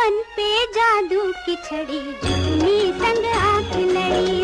मन पे जादू की छड़ी संग आँख लड़ी